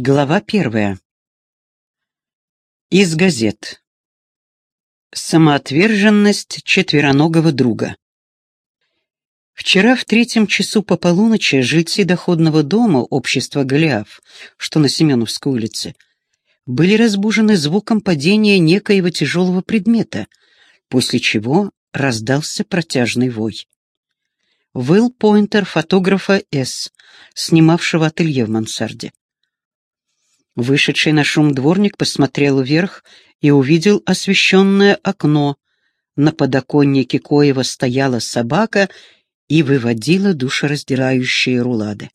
Глава первая. Из газет. Самоотверженность четвероногого друга. Вчера в третьем часу по полуночи жильцы доходного дома общества Голиаф, что на Семеновской улице, были разбужены звуком падения некоего тяжелого предмета, после чего раздался протяжный вой. Выл Пойнтер фотографа С., снимавшего ателье в мансарде. Вышедший на шум дворник посмотрел вверх и увидел освещенное окно. На подоконнике коего стояла собака и выводила душераздирающие рулады.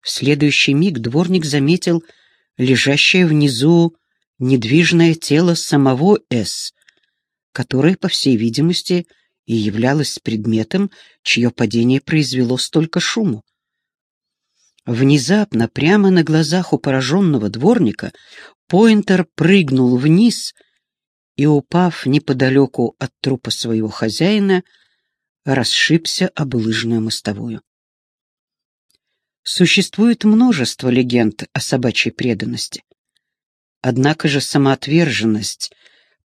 В следующий миг дворник заметил лежащее внизу недвижное тело самого С, которое, по всей видимости, и являлось предметом, чье падение произвело столько шуму. Внезапно, прямо на глазах у пораженного дворника, Пойнтер прыгнул вниз и, упав неподалеку от трупа своего хозяина, расшибся об лыжную мостовую. Существует множество легенд о собачьей преданности. Однако же самоотверженность,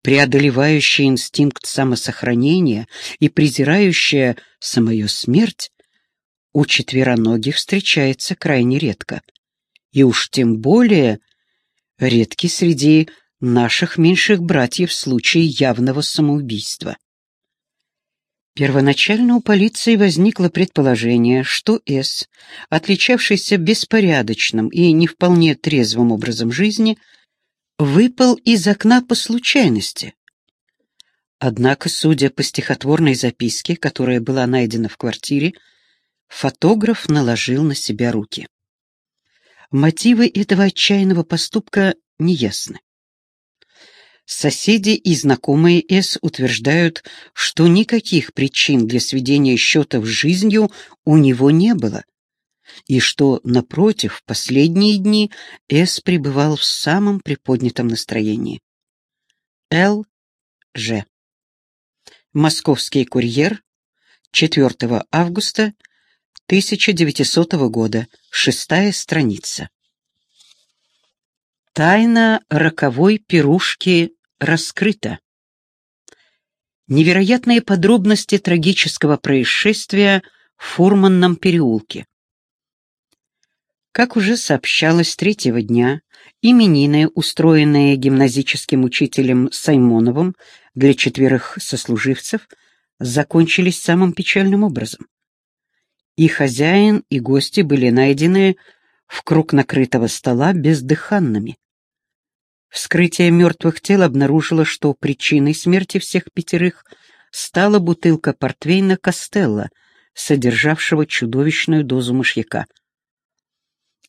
преодолевающая инстинкт самосохранения и презирающая самую смерть, у четвероногих встречается крайне редко. И уж тем более редки среди наших меньших братьев в случае явного самоубийства. Первоначально у полиции возникло предположение, что С, отличавшийся беспорядочным и не вполне трезвым образом жизни, выпал из окна по случайности. Однако, судя по стихотворной записке, которая была найдена в квартире, Фотограф наложил на себя руки. Мотивы этого отчаянного поступка неясны. Соседи и знакомые С утверждают, что никаких причин для сведения счетов с жизнью у него не было, и что, напротив, в последние дни С пребывал в самом приподнятом настроении. Л. Ж. Московский курьер, 4 августа 1900 года, шестая страница. Тайна роковой пирушки раскрыта. Невероятные подробности трагического происшествия в Фурманном переулке. Как уже сообщалось третьего дня, именины, устроенные гимназическим учителем Саймоновым для четверых сослуживцев, закончились самым печальным образом. И хозяин, и гости были найдены в круг накрытого стола бездыханными. Вскрытие мертвых тел обнаружило, что причиной смерти всех пятерых стала бутылка портвейна Костелло, содержавшего чудовищную дозу мышьяка.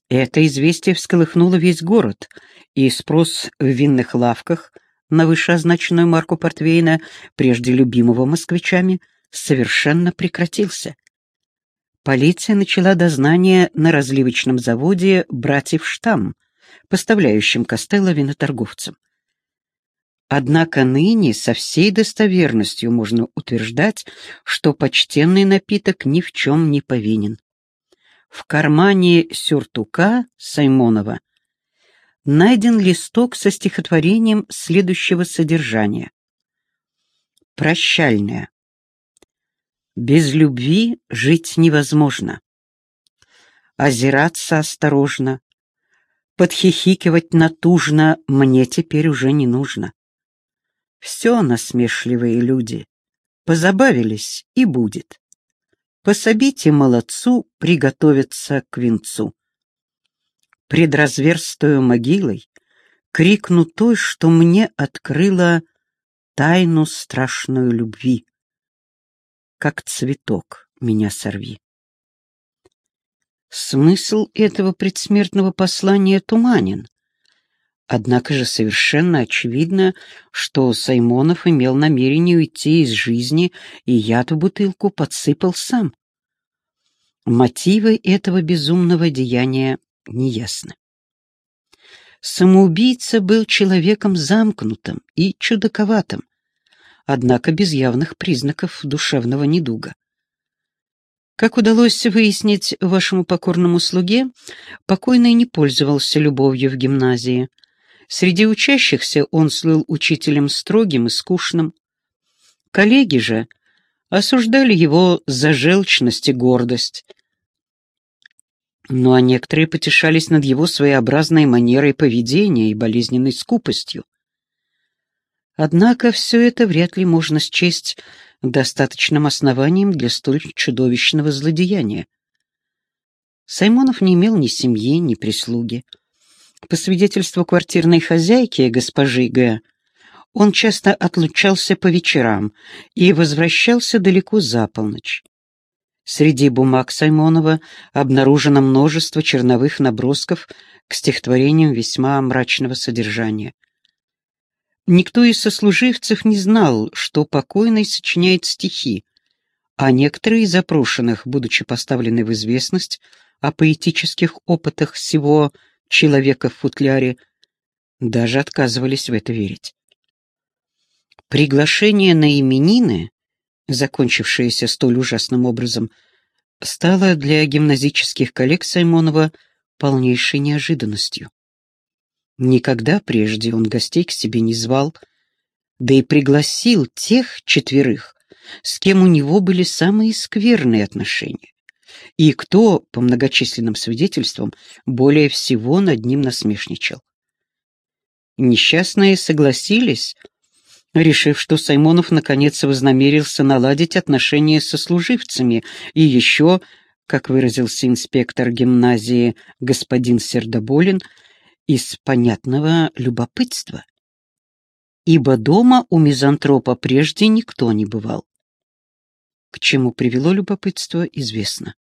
Это известие всколыхнуло весь город, и спрос в винных лавках на вышеозначенную марку портвейна, прежде любимого москвичами, совершенно прекратился полиция начала дознание на разливочном заводе «Братьев Штамм», поставляющем Костелло виноторговцам. Однако ныне со всей достоверностью можно утверждать, что почтенный напиток ни в чем не повинен. В кармане сюртука Саймонова найден листок со стихотворением следующего содержания. «Прощальная. Без любви жить невозможно. Озираться осторожно, подхихикивать натужно мне теперь уже не нужно. Все, насмешливые люди, позабавились и будет. Пособите молодцу приготовиться к венцу. Пред разверстую могилой крикну той, что мне открыла тайну страшную любви как цветок меня сорви. Смысл этого предсмертного послания туманен. Однако же совершенно очевидно, что Саймонов имел намерение уйти из жизни, и яд в бутылку подсыпал сам. Мотивы этого безумного деяния неясны. Самоубийца был человеком замкнутым и чудаковатым, однако без явных признаков душевного недуга. Как удалось выяснить вашему покорному слуге, покойный не пользовался любовью в гимназии. Среди учащихся он слыл учителем строгим и скучным. Коллеги же осуждали его за желчность и гордость. Ну а некоторые потешались над его своеобразной манерой поведения и болезненной скупостью. Однако все это вряд ли можно счесть достаточным основанием для столь чудовищного злодеяния. Саймонов не имел ни семьи, ни прислуги. По свидетельству квартирной хозяйки, госпожи Г., он часто отлучался по вечерам и возвращался далеко за полночь. Среди бумаг Саймонова обнаружено множество черновых набросков к стихотворениям весьма мрачного содержания. Никто из сослуживцев не знал, что покойный сочиняет стихи, а некоторые из опрошенных, будучи поставлены в известность о поэтических опытах всего человека в футляре, даже отказывались в это верить. Приглашение на именины, закончившееся столь ужасным образом, стало для гимназических коллег Саймонова полнейшей неожиданностью. Никогда прежде он гостей к себе не звал, да и пригласил тех четверых, с кем у него были самые скверные отношения, и кто, по многочисленным свидетельствам, более всего над ним насмешничал. Несчастные согласились, решив, что Саймонов наконец вознамерился наладить отношения со служивцами и еще, как выразился инспектор гимназии господин Сердоболин, из понятного любопытства, ибо дома у мизантропа прежде никто не бывал. К чему привело любопытство, известно.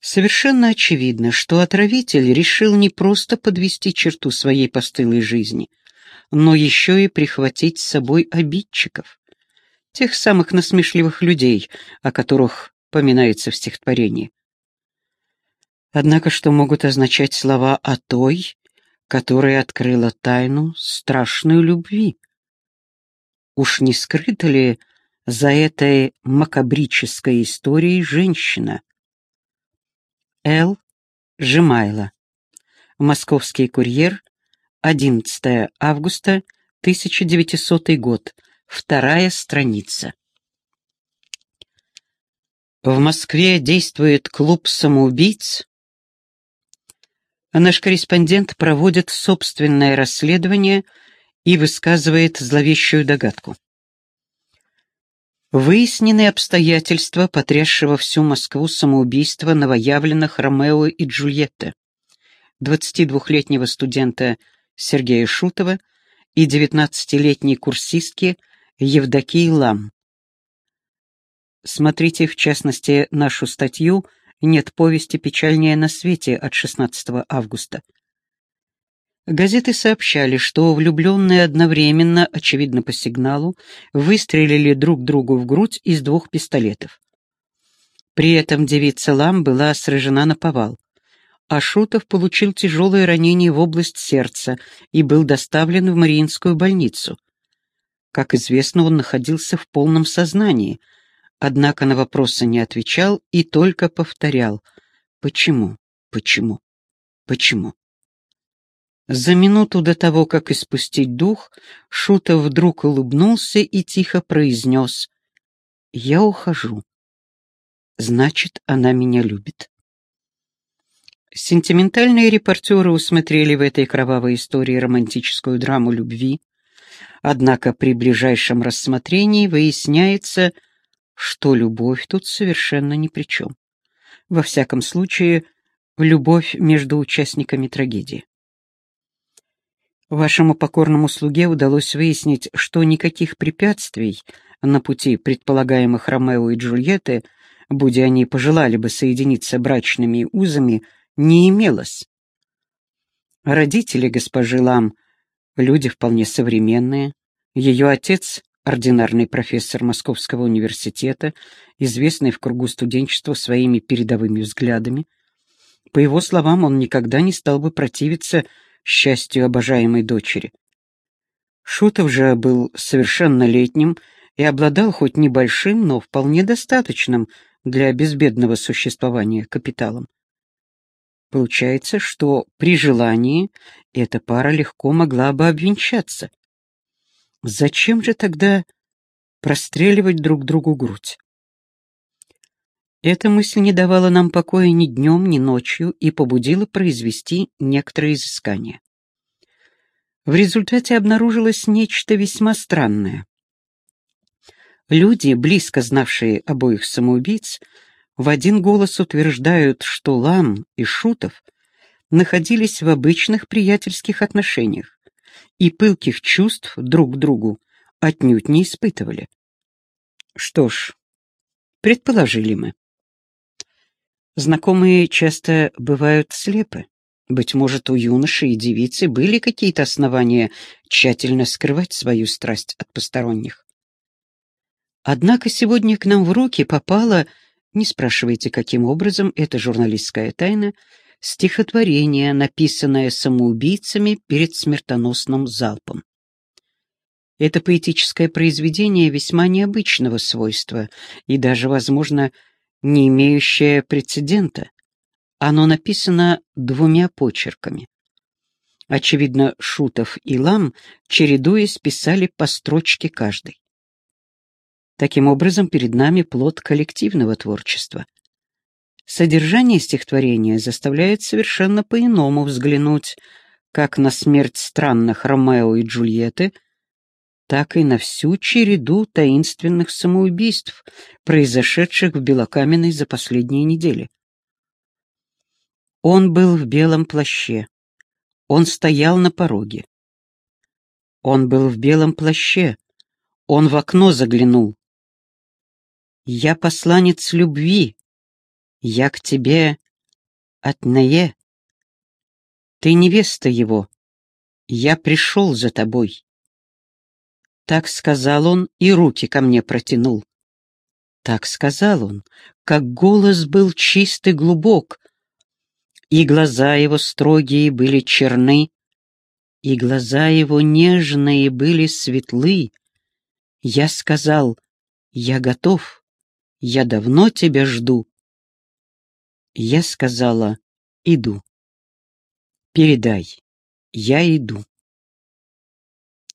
Совершенно очевидно, что отравитель решил не просто подвести черту своей постылой жизни, но еще и прихватить с собой обидчиков, тех самых насмешливых людей, о которых поминается в стихотворении. Однако что могут означать слова о той, которая открыла тайну страшной любви? Уж не скрыта ли за этой макабрической историей женщина? Л. Жемайла. Московский курьер. 11 августа 1900 год. Вторая страница. В Москве действует клуб самоубийц, а наш корреспондент проводит собственное расследование и высказывает зловещую догадку. Выяснены обстоятельства, потрясшего всю Москву самоубийства новоявленных Ромео и Джульетты, 22-летнего студента Сергея Шутова и 19-летней курсистки Евдокии Лам. Смотрите, в частности, нашу статью «Связь» нет повести печальнее на свете от 16 августа. Газеты сообщали, что влюбленные одновременно, очевидно по сигналу, выстрелили друг другу в грудь из двух пистолетов. При этом девица Лам была сражена на повал, а Шутов получил тяжелое ранение в область сердца и был доставлен в Мариинскую больницу. Как известно, он находился в полном сознании — однако на вопросы не отвечал и только повторял «Почему? Почему? Почему?». За минуту до того, как испустить дух, Шутов вдруг улыбнулся и тихо произнес «Я ухожу. Значит, она меня любит». Сентиментальные репортеры усмотрели в этой кровавой истории романтическую драму любви, однако при ближайшем рассмотрении выясняется, что любовь тут совершенно ни при чем. Во всяком случае, любовь между участниками трагедии. Вашему покорному слуге удалось выяснить, что никаких препятствий на пути предполагаемых Ромео и Джульетты, будь они пожелали бы соединиться брачными узами, не имелось. Родители госпожи Лам — люди вполне современные. Ее отец ординарный профессор Московского университета, известный в кругу студенчества своими передовыми взглядами. По его словам, он никогда не стал бы противиться счастью обожаемой дочери. Шутов же был совершеннолетним и обладал хоть небольшим, но вполне достаточным для безбедного существования капиталом. Получается, что при желании эта пара легко могла бы обвенчаться. Зачем же тогда простреливать друг другу грудь? Эта мысль не давала нам покоя ни днем, ни ночью и побудила произвести некоторые изыскания. В результате обнаружилось нечто весьма странное. Люди, близко знавшие обоих самоубийц, в один голос утверждают, что Лам и Шутов находились в обычных приятельских отношениях и пылких чувств друг к другу отнюдь не испытывали. Что ж, предположили мы. Знакомые часто бывают слепы. Быть может, у юноши и девицы были какие-то основания тщательно скрывать свою страсть от посторонних. Однако сегодня к нам в руки попала, не спрашивайте, каким образом, это журналистская тайна, стихотворение, написанное самоубийцами перед смертоносным залпом. Это поэтическое произведение весьма необычного свойства и даже, возможно, не имеющее прецедента. Оно написано двумя почерками. Очевидно, Шутов и Лам, чередуясь, писали по строчке каждый. Таким образом, перед нами плод коллективного творчества. Содержание стихотворения заставляет совершенно по-иному взглянуть как на смерть странных Ромео и Джульетты, так и на всю череду таинственных самоубийств, произошедших в Белокаменной за последние недели. Он был в белом плаще. Он стоял на пороге. Он был в белом плаще. Он в окно заглянул. Я посланец любви. Я к тебе от Нае. Ты невеста его. Я пришел за тобой. Так сказал он и руки ко мне протянул. Так сказал он, как голос был чист и глубок, и глаза его строгие были черны, и глаза его нежные были светлы. Я сказал, я готов, я давно тебя жду. Я сказала, иду. Передай, я иду.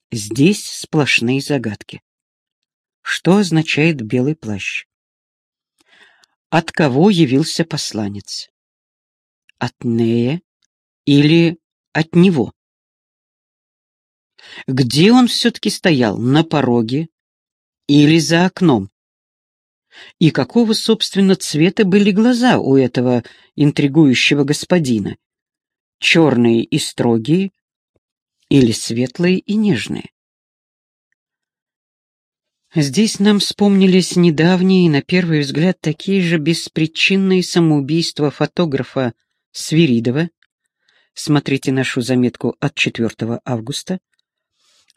Здесь сплошные загадки. Что означает белый плащ? От кого явился посланец? От Нея или от него? Где он все-таки стоял, на пороге или за окном? И какого, собственно, цвета были глаза у этого интригующего господина? Черные и строгие или светлые и нежные? Здесь нам вспомнились недавние на первый взгляд, такие же беспричинные самоубийства фотографа Свиридова, смотрите нашу заметку от 4 августа,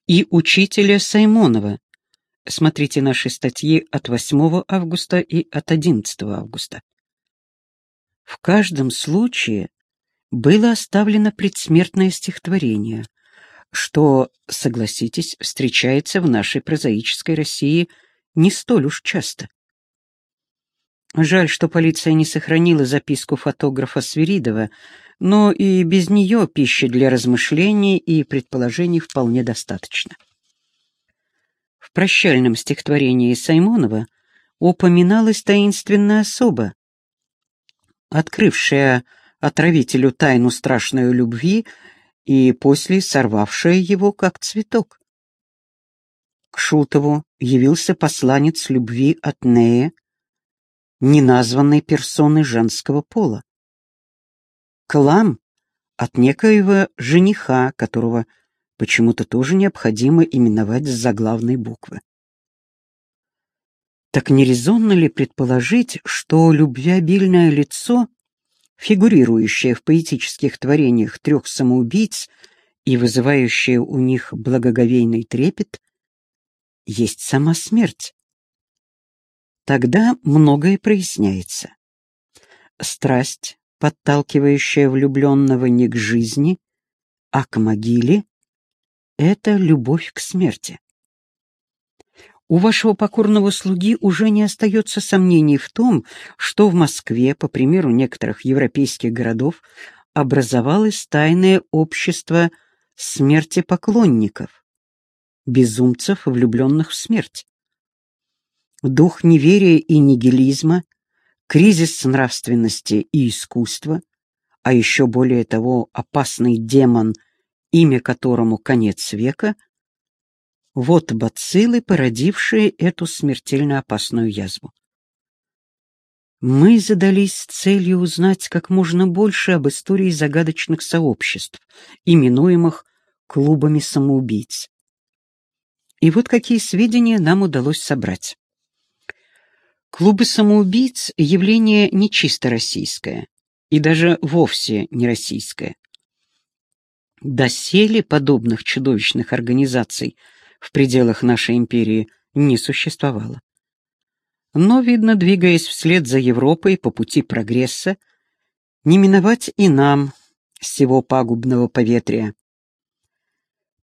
и учителя Саймонова, смотрите наши статьи от 8 августа и от 11 августа. В каждом случае было оставлено предсмертное стихотворение, что, согласитесь, встречается в нашей прозаической России не столь уж часто. Жаль, что полиция не сохранила записку фотографа Свиридова, но и без нее пищи для размышлений и предположений вполне достаточно. В прощальном стихотворении Саймонова упоминалась таинственная особа, открывшая отравителю тайну страшной любви и после сорвавшая его как цветок. К Шутову явился посланец любви от Нея, неназванной персоны женского пола. Клам от некоего жениха, которого почему-то тоже необходимо именовать с заглавной буквы. Так не резонно ли предположить, что любвеобильное лицо, фигурирующее в поэтических творениях трех самоубийц и вызывающее у них благоговейный трепет, есть сама смерть? Тогда многое проясняется. Страсть, подталкивающая влюбленного не к жизни, а к могиле, это любовь к смерти. У вашего покорного слуги уже не остается сомнений в том, что в Москве, по примеру некоторых европейских городов, образовалось тайное общество смерти поклонников, безумцев, влюбленных в смерть. Дух неверия и нигилизма, кризис нравственности и искусства, а еще более того опасный демон, имя которому конец века, вот бациллы, породившие эту смертельно опасную язву. Мы задались целью узнать как можно больше об истории загадочных сообществ, именуемых клубами самоубийц. И вот какие сведения нам удалось собрать. Клубы самоубийц – явление не чисто российское и даже вовсе не российское. Доселе подобных чудовищных организаций в пределах нашей империи не существовало. Но, видно, двигаясь вслед за Европой по пути прогресса, не миновать и нам всего пагубного поветрия.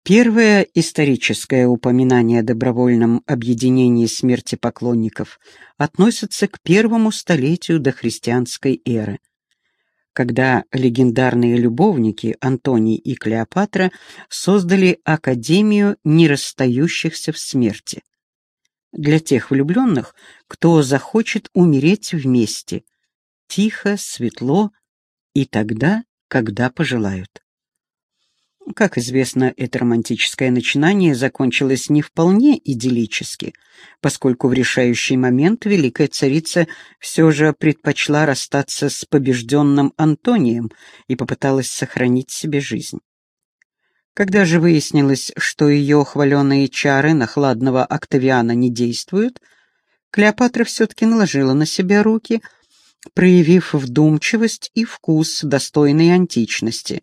Первое историческое упоминание о добровольном объединении смерти поклонников относится к первому столетию дохристианской эры, когда легендарные любовники Антоний и Клеопатра создали Академию нерасстающихся в смерти для тех влюбленных, кто захочет умереть вместе, тихо, светло и тогда, когда пожелают. Как известно, это романтическое начинание закончилось не вполне идиллически, поскольку в решающий момент великая царица все же предпочла расстаться с побежденным Антонием и попыталась сохранить себе жизнь. Когда же выяснилось, что ее хваленые чары на хладного Октавиана не действуют, Клеопатра все-таки наложила на себя руки, проявив вдумчивость и вкус, достойной античности.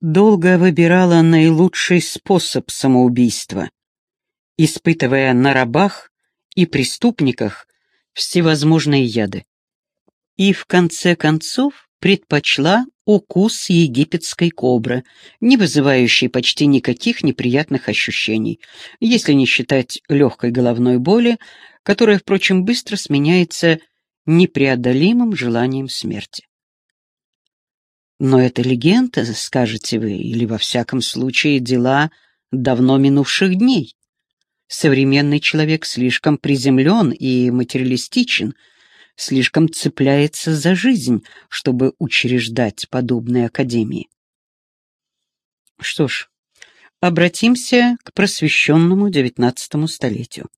Долго выбирала наилучший способ самоубийства, испытывая на рабах и преступниках всевозможные яды. И в конце концов предпочла укус египетской кобры, не вызывающий почти никаких неприятных ощущений, если не считать легкой головной боли, которая, впрочем, быстро сменяется непреодолимым желанием смерти. Но это легенда, скажете вы, или во всяком случае дела давно минувших дней. Современный человек слишком приземлен и материалистичен, слишком цепляется за жизнь, чтобы учреждать подобные академии. Что ж, обратимся к просвещенному XIX столетию.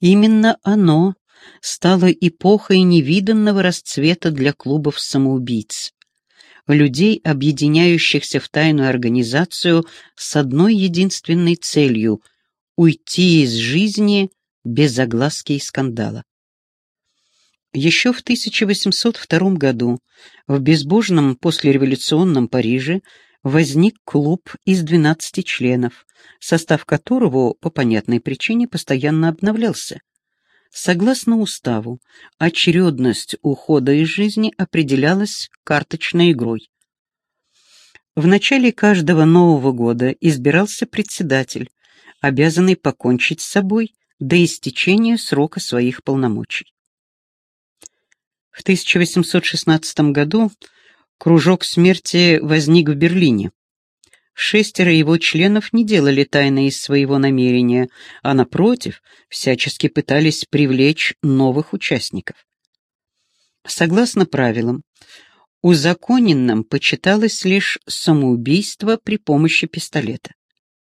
Именно оно стало эпохой невиданного расцвета для клубов самоубийц, людей, объединяющихся в тайную организацию с одной единственной целью — уйти из жизни без огласки и скандала. Еще в 1802 году в безбожном послереволюционном Париже возник клуб из 12 членов, состав которого по понятной причине постоянно обновлялся. Согласно уставу, очередность ухода из жизни определялась карточной игрой. В начале каждого Нового года избирался председатель, обязанный покончить с собой до истечения срока своих полномочий. В 1816 году кружок смерти возник в Берлине. Шестеро его членов не делали тайны из своего намерения, а, напротив, всячески пытались привлечь новых участников. Согласно правилам, узаконенным почиталось лишь самоубийство при помощи пистолета.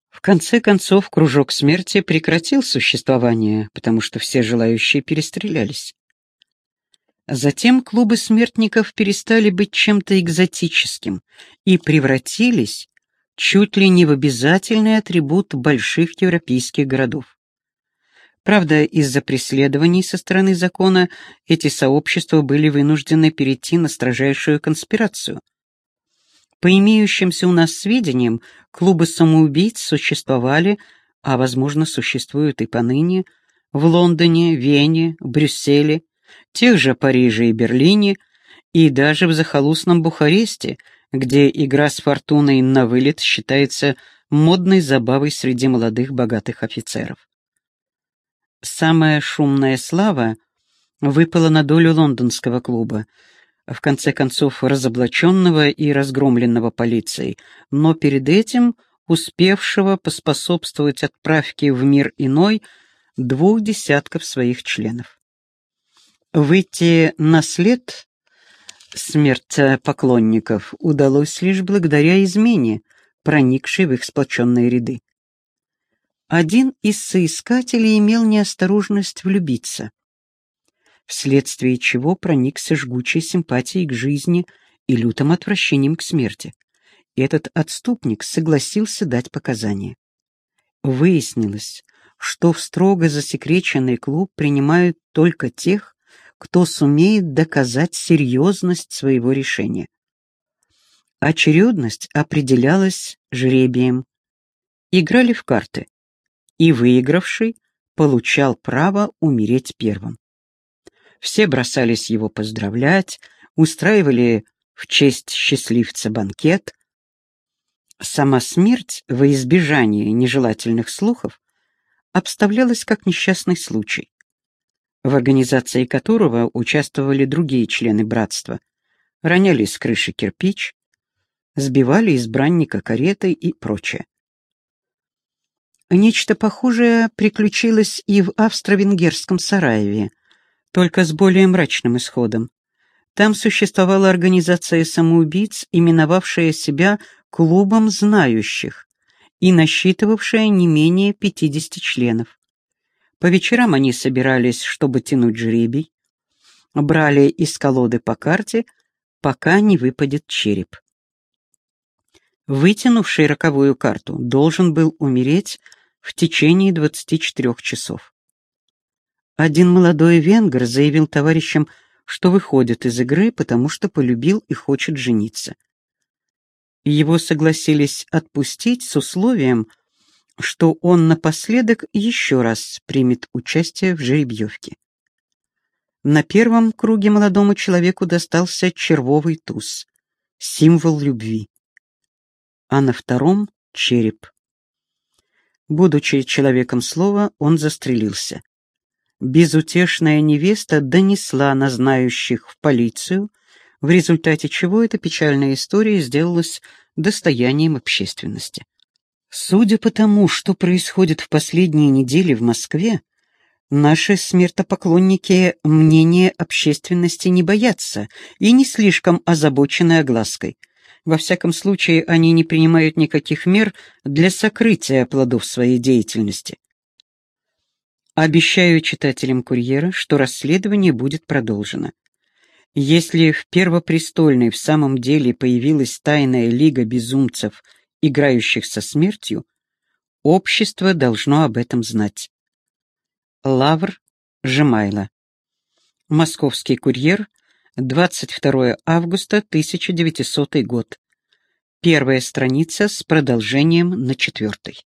В конце концов, кружок смерти прекратил существование, потому что все желающие перестрелялись. Затем клубы смертников перестали быть чем-то экзотическим и превратились чуть ли не в обязательный атрибут больших европейских городов. Правда, из-за преследований со стороны закона эти сообщества были вынуждены перейти на строжайшую конспирацию. По имеющимся у нас сведениям, клубы самоубийц существовали, а, возможно, существуют и поныне, в Лондоне, Вене, Брюсселе, тех же Париже и Берлине, и даже в захолустном Бухаресте, где игра с фортуной на вылет считается модной забавой среди молодых богатых офицеров. Самая шумная слава выпала на долю лондонского клуба, в конце концов разоблаченного и разгромленного полицией, но перед этим успевшего поспособствовать отправке в мир иной двух десятков своих членов. Выйти на след смерть поклонников удалось лишь благодаря измене, проникшей в их сплоченные ряды. Один из соискателей имел неосторожность влюбиться — вследствие чего проникся жгучей симпатией к жизни и лютым отвращением к смерти. Этот отступник согласился дать показания. Выяснилось, что в строго засекреченный клуб принимают только тех, кто сумеет доказать серьезность своего решения. Очередность определялась жребием. Играли в карты, и выигравший получал право умереть первым. Все бросались его поздравлять, устраивали в честь счастливца банкет. Сама смерть, во избежание нежелательных слухов, обставлялась как несчастный случай, в организации которого участвовали другие члены братства, роняли с крыши кирпич, сбивали избранника каретой и прочее. Нечто похожее приключилось и в австро-венгерском Сараеве – только с более мрачным исходом. Там существовала организация самоубийц, именовавшая себя «клубом знающих» и насчитывавшая не менее 50 членов. По вечерам они собирались, чтобы тянуть жребий, брали из колоды по карте, пока не выпадет череп. Вытянувший роковую карту должен был умереть в течение 24 часов. Один молодой венгр заявил товарищам, что выходит из игры, потому что полюбил и хочет жениться. Его согласились отпустить с условием, что он напоследок еще раз примет участие в жеребьевке. На первом круге молодому человеку достался червовый туз, символ любви, а на втором — череп. Будучи человеком слова, он застрелился безутешная невеста донесла на знающих в полицию, в результате чего эта печальная история сделалась достоянием общественности. Судя по тому, что происходит в последние недели в Москве, наши смертопоклонники мнения общественности не боятся и не слишком озабочены оглаской. Во всяком случае, они не принимают никаких мер для сокрытия плодов своей деятельности. Обещаю читателям «Курьера», что расследование будет продолжено. Если в Первопрестольной в самом деле появилась тайная лига безумцев, играющих со смертью, общество должно об этом знать. Лавр Жемайло. Московский курьер, 22 августа 1900 год. Первая страница с продолжением на четвертой.